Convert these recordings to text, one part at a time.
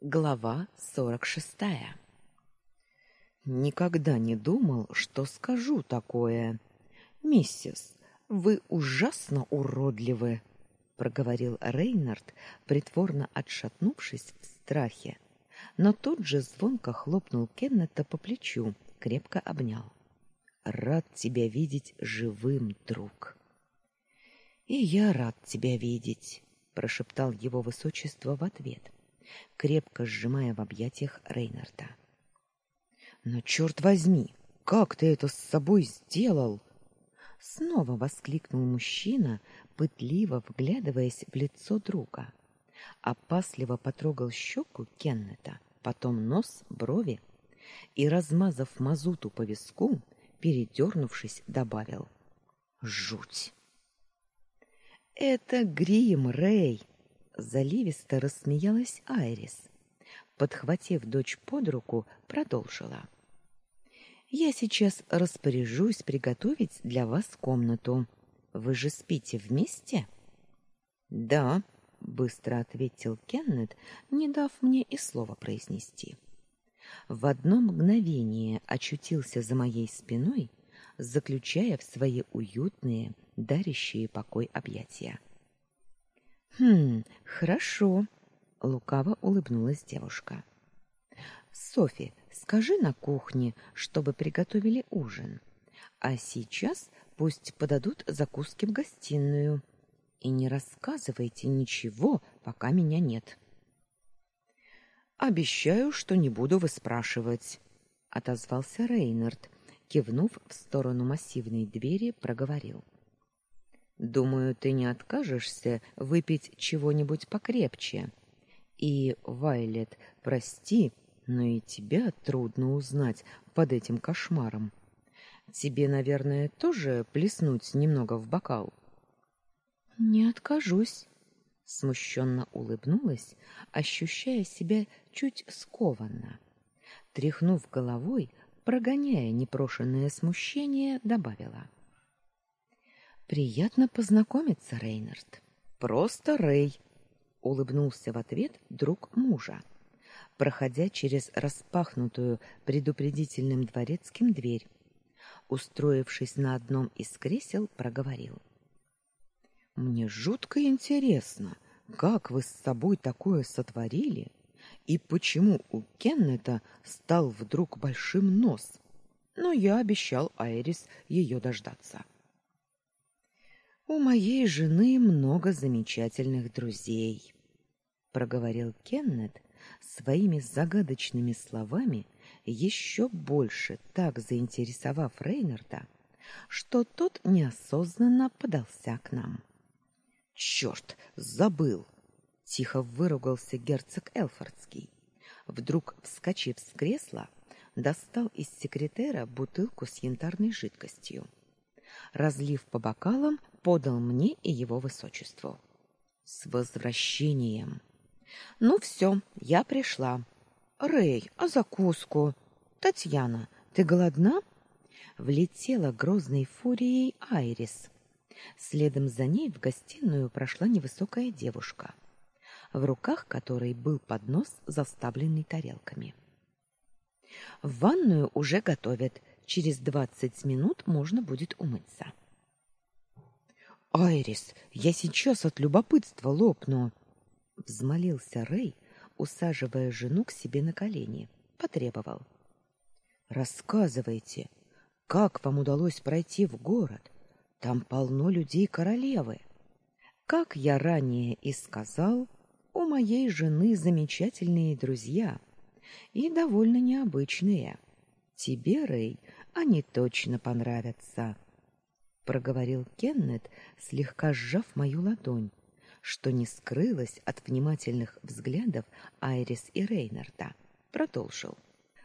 Глава сорок шестая. Никогда не думал, что скажу такое. Миссис, вы ужасно уродливы, проговорил Рейнард, притворно отшатнувшись в страхе. Но тут же звонко хлопнул Кеннета по плечу, крепко обнял. Рад тебя видеть живым, друг. И я рад тебя видеть, прошептал его высочество в ответ крепко сжимая в объятиях Рейнарда. Но черт возьми, как ты это с собой сделал? Снова воскликнул мужчина, пытливо вглядываясь в лицо друга. Опасливо потрогал щеку Кеннета, потом нос, брови и, размазав мазуту по виску, передернувшись, добавил: "Жуть". Это грим, Рей, заливисто рассмеялась Айрис. Подхватив дочь под руку, продолжила: Я сейчас распоряжусь приготовить для вас комнату. Вы же спите вместе? Да, быстро ответил Кеннет, не дав мне и слова произнести. В одно мгновение очутился за моей спиной, заключая в свои уютные, дарящие покой объятия. Хм, хорошо, лукаво улыбнулась девушка. Софи, скажи на кухне, чтобы приготовили ужин. А сейчас пусть подадут закуски в гостиную. И не рассказывайте ничего, пока меня нет. Обещаю, что не буду выспрашивать, отозвался Рейнард, кивнув в сторону массивной двери, проговорил: Думаю, ты не откажешься выпить чего-нибудь покрепче. И, Вайлет, прости, но и тебя трудно узнать под этим кошмаром. Тебе, наверное, тоже плеснуть немного в бокал. Не откажусь, смущенно улыбнулась, ощущая себя чуть скованно. Тряхнув головой, прогоняя непрошенное смущение, добавила: Приятно познакомиться, Рейнард. Просто Рей, улыбнулся в ответ друг мужа, проходя через распахнутую предупредительным дворецким дверь. Устроившись на одном из кресел, проговорил: Мне жутко интересно, как вы с собой такое сотворили и почему у Кеннета стал вдруг большим нос. Но я обещал Айрис ее дождаться. У моей жены много замечательных друзей, проговорил Кеннет своими загадочными словами, еще больше так заинтересовав Рейнарда, что тот неосознанно подался к нам. Черт, забыл, тихо выругался герцог Элфордский. Вдруг, вскочив с кресла, достал из секретера бутылку с янтарной жидкостью. Разлив по бокалам, подал мне и его высочеству. С возвращением. Ну все, я пришла. Рей, а закуску? Татьяна, ты голодна? Влетела грозной фурией Айрис. Следом за ней в гостиную прошла невысокая девушка, в руках которой был поднос, заставленный тарелками. В ванную уже готовят. Через двадцать минут можно будет умыться. Айрис, я сейчас от любопытства лопну, взмолился Рей, усаживая жену к себе на колени, потребовал: Рассказывайте, как вам удалось пройти в город? Там полно людей королевы. Как я ранее и сказал, у моей жены замечательные друзья и довольно необычные. Тебе, Рей, они точно понравятся проговорил Кеннет, слегка сжав мою ладонь, что не скрылось от внимательных взглядов Айрис и Рейнарда. Продолжил.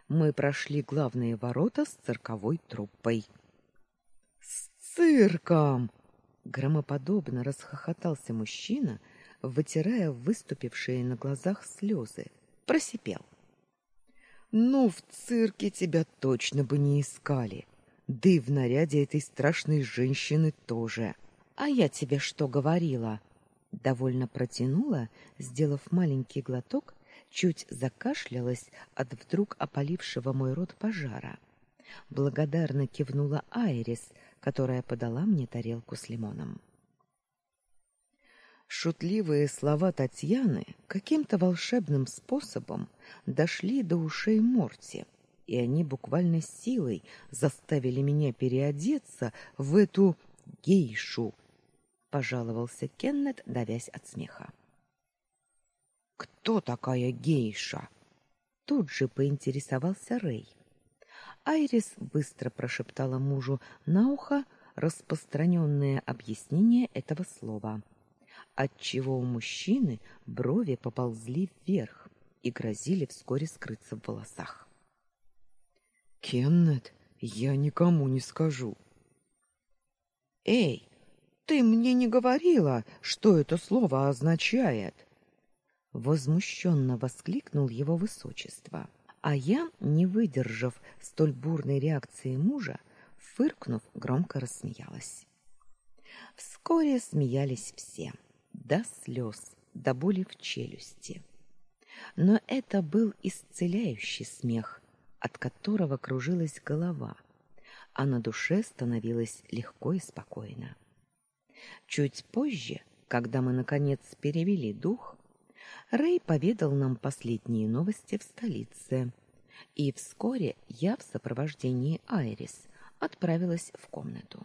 Мы прошли главные ворота с цирковой труппой. С цирком, громоподобно расхохотался мужчина, вытирая выступившие на глазах слезы. Просипел: "Ну в цирке тебя точно бы не искали. Да и в наряде этой страшной женщины тоже. А я тебе что говорила? Довольно протянула, сделав маленький глоток чуть закашлялась от вдруг опалившего мой рот пожара. Благодарно кивнула Айрис, которая подала мне тарелку с лимоном. Шутливые слова Татьяны каким-то волшебным способом дошли до ушей Морти, и они буквально силой заставили меня переодеться в эту гейшу, пожаловался Кеннет, давясь от смеха. Кто такая гейша? Тут же поинтересовался Рей. Айрис быстро прошептала мужу на ухо распространенное объяснение этого слова отчего у мужчины брови поползли вверх и грозили вскоре скрыться в волосах. Кеннет, я никому не скажу. Эй, ты мне не говорила, что это слово означает? возмущенно воскликнул его высочество. А я, не выдержав столь бурной реакции мужа, фыркнув, громко рассмеялась. Вскоре смеялись все до слез, до боли в челюсти. Но это был исцеляющий смех, от которого кружилась голова, а на душе становилось легко и спокойно. Чуть позже, когда мы наконец перевели дух, Рэй поведал нам последние новости в столице, и вскоре я в сопровождении Айрис отправилась в комнату.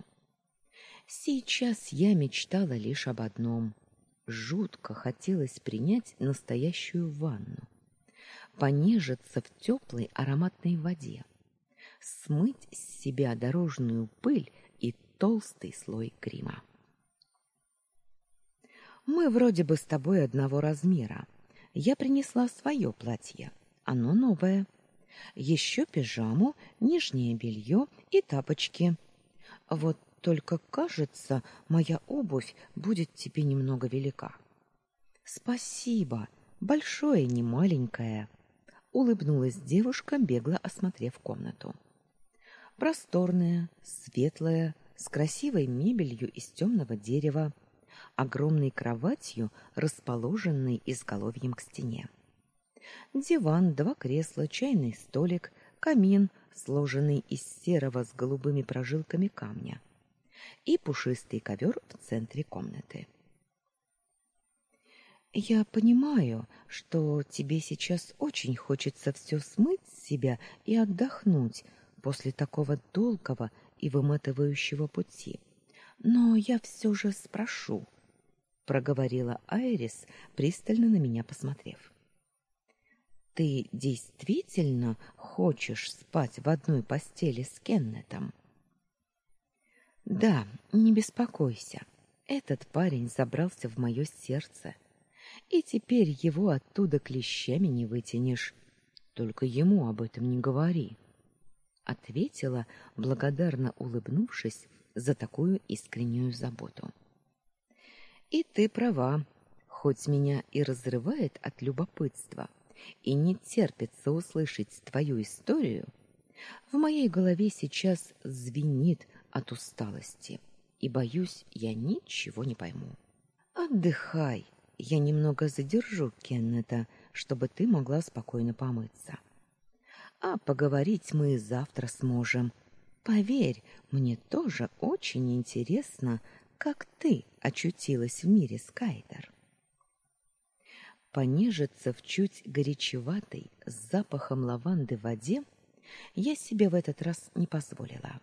Сейчас я мечтала лишь об одном Жутко хотелось принять настоящую ванну, понежиться в теплой ароматной воде, смыть с себя дорожную пыль и толстый слой грима. Мы вроде бы с тобой одного размера. Я принесла свое платье. Оно новое. Еще пижаму, нижнее белье и тапочки. Вот только, кажется, моя обувь будет тебе немного велика. Спасибо, большое, не маленькое, улыбнулась девушка, бегло осмотрев комнату. Просторная, светлая, с красивой мебелью из темного дерева, огромной кроватью, расположенной изголовьем к стене. Диван, два кресла, чайный столик, камин, сложенный из серого с голубыми прожилками камня и пушистый ковер в центре комнаты. Я понимаю, что тебе сейчас очень хочется все смыть с себя и отдохнуть после такого долгого и выматывающего пути. Но я все же спрошу, проговорила Айрис, пристально на меня посмотрев. Ты действительно хочешь спать в одной постели с Кеннетом? Да, не беспокойся. Этот парень забрался в мое сердце, и теперь его оттуда клещами не вытянешь. Только ему об этом не говори, ответила, благодарно улыбнувшись за такую искреннюю заботу. И ты права, хоть меня и разрывает от любопытства и не терпится услышать твою историю, в моей голове сейчас звенит от усталости, и боюсь, я ничего не пойму. Отдыхай. Я немного задержу Кеннета, чтобы ты могла спокойно помыться. А поговорить мы завтра сможем. Поверь, мне тоже очень интересно, как ты очутилась в мире Скайдер. Понежиться в чуть горячеватой с запахом лаванды воде я себе в этот раз не позволила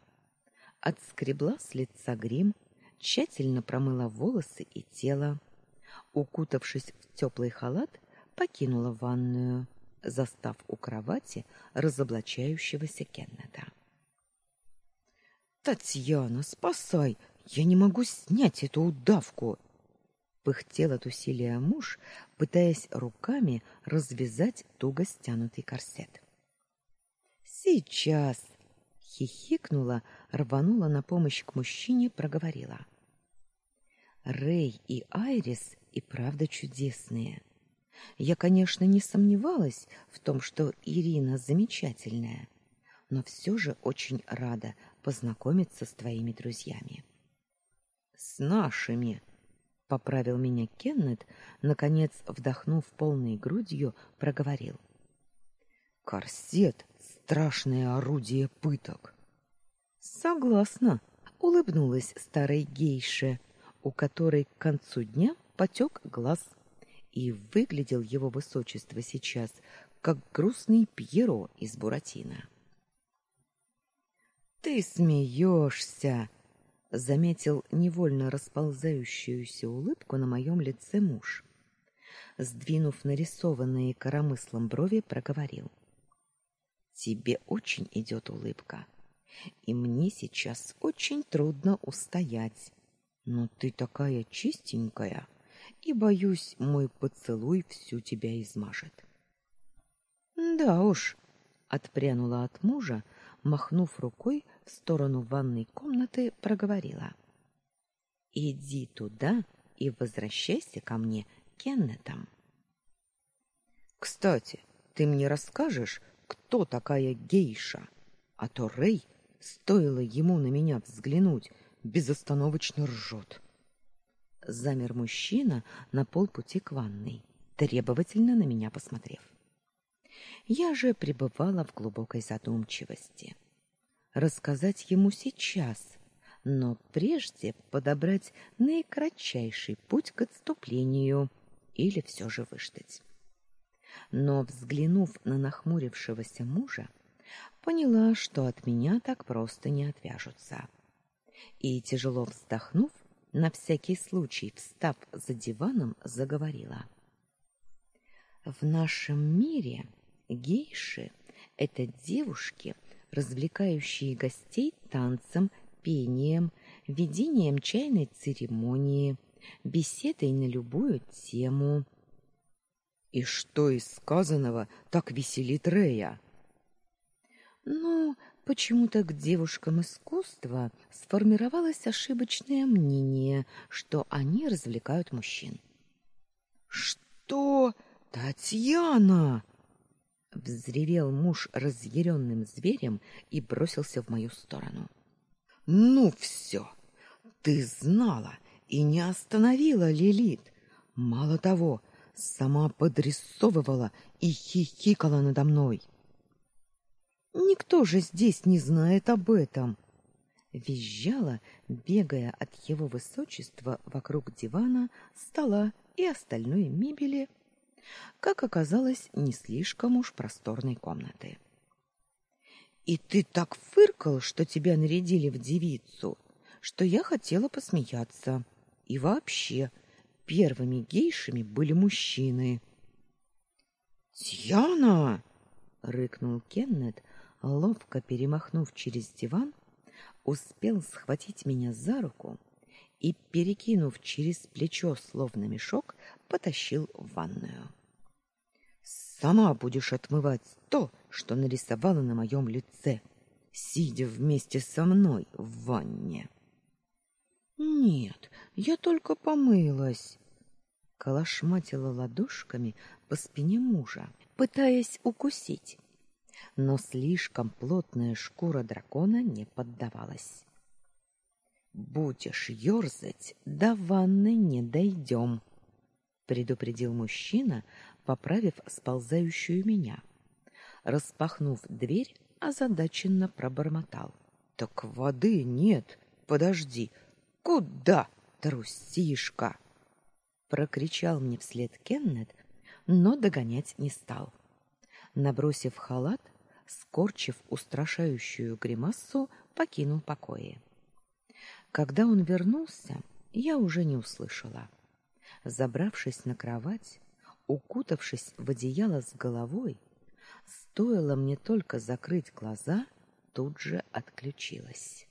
отскребла с лица грим, тщательно промыла волосы и тело, укутавшись в теплый халат, покинула ванную, застав у кровати разоблачающегося Кеннета. Татьяна, спасай, я не могу снять эту удавку. Пыхтел от усилия муж, пытаясь руками развязать туго стянутый корсет. Сейчас, хихикнула, рванула на помощь к мужчине, проговорила: Рэй и Айрис и правда чудесные. Я, конечно, не сомневалась в том, что Ирина замечательная, но все же очень рада познакомиться с твоими друзьями. С нашими, Поправил меня Кеннет, наконец, вдохнув полной грудью, проговорил. Корсет страшное орудие пыток. Согласна, улыбнулась старой гейше, у которой к концу дня потек глаз, и выглядел его высочество сейчас как грустный Пьеро из Буратино. Ты смеешься, заметил невольно расползающуюся улыбку на моем лице муж. Сдвинув нарисованные коромыслом брови, проговорил: Тебе очень идет улыбка. И мне сейчас очень трудно устоять. Но ты такая чистенькая, и боюсь, мой поцелуй всю тебя измажет. Да уж, отпрянула от мужа, махнув рукой в сторону ванной комнаты, проговорила: Иди туда и возвращайся ко мне Кеннетом. Кстати, ты мне расскажешь, кто такая гейша, а то Рей, стоило ему на меня взглянуть, безостановочно ржет. Замер мужчина на полпути к ванной, требовательно на меня посмотрев. Я же пребывала в глубокой задумчивости. Рассказать ему сейчас, но прежде подобрать наикратчайший путь к отступлению или все же выждать но, взглянув на нахмурившегося мужа, поняла, что от меня так просто не отвяжутся. И, тяжело вздохнув, на всякий случай, встав за диваном, заговорила. В нашем мире гейши — это девушки, развлекающие гостей танцем, пением, ведением чайной церемонии, беседой на любую тему, и что из сказанного так веселит Рея? Ну, почему-то к девушкам искусства сформировалось ошибочное мнение, что они развлекают мужчин. Что? Татьяна! взревел муж разъяренным зверем и бросился в мою сторону. Ну все. Ты знала и не остановила Лилит. Мало того, сама подрисовывала и хихикала надо мной. Никто же здесь не знает об этом, визжала, бегая от его высочества вокруг дивана, стола и остальной мебели, как оказалось, не слишком уж просторной комнаты. И ты так фыркал, что тебя нарядили в девицу, что я хотела посмеяться. И вообще, первыми гейшами были мужчины. "Тьяна!" рыкнул Кеннет, ловко перемахнув через диван, успел схватить меня за руку и, перекинув через плечо словно мешок, потащил в ванную. Сама будешь отмывать то, что нарисовала на моем лице, сидя вместе со мной в ванне. Нет, я только помылась. Калашматила ладошками по спине мужа, пытаясь укусить. Но слишком плотная шкура дракона не поддавалась. Будешь ёрзать, до ванны не дойдем, предупредил мужчина, поправив сползающую меня. Распахнув дверь, озадаченно пробормотал: "Так воды нет. Подожди, Куда, трусишка? прокричал мне вслед Кеннет, но догонять не стал. Набросив халат, скорчив устрашающую гримасу, покинул покои. Когда он вернулся, я уже не услышала. Забравшись на кровать, укутавшись в одеяло с головой, стоило мне только закрыть глаза, тут же отключилась.